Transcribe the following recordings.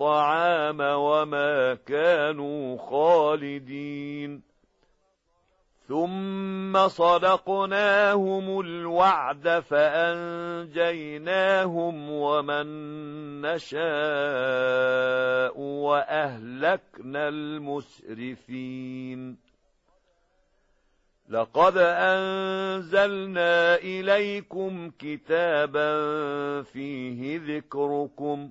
وما كانوا خالدين. ثم صدقناهم الوعد فأنجيناهم ومن نشاء وأهلكنا المسرفين. لقد أنزلنا إليكم كتابا فيه ذكركم.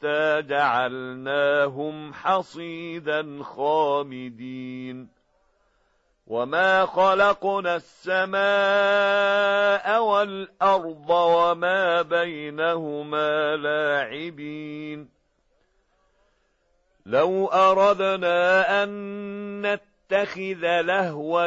حتى جعلناهم حصيدا خامدين. وما خلقنا السماء والأرض وما بينهما لاعبين. لو أردنا أن نتخذ لهوا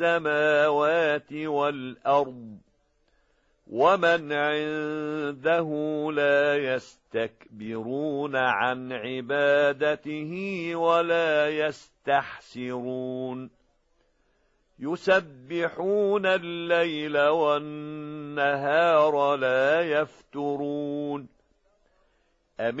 السماوات والأرض ومن عنده لا يستكبرون عن عبادته ولا يستحسرون يسبحون الليل والنهار لا يفترون أم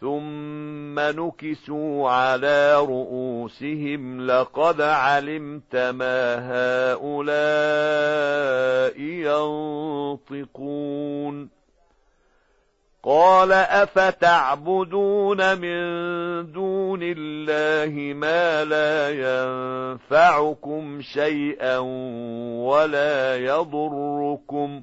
ثم نكسوا على رؤوسهم لقد علمت ما هؤلاء ينطقون قال أفتعبدون من دون الله ما لا ينفعكم شيئا ولا يضركم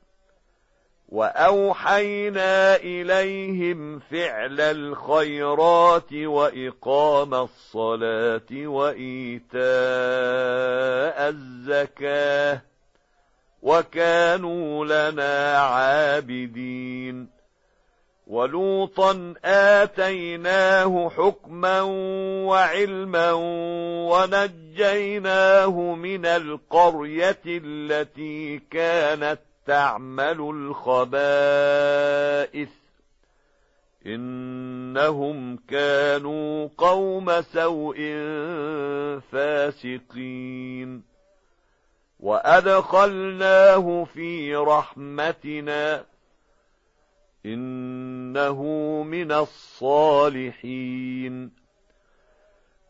وأوحينا إليهم فعل الخيرات وإقام الصلاة وإيتاء الزكاة وكانوا لنا عابدين ولوطا آتيناه حكما وعلما ونجيناه من القرية التي كانت تعمل الخبائث. إنهم كانوا قوم سوء فاسقين. وأدخلناه في رحمتنا. إنه من الصالحين.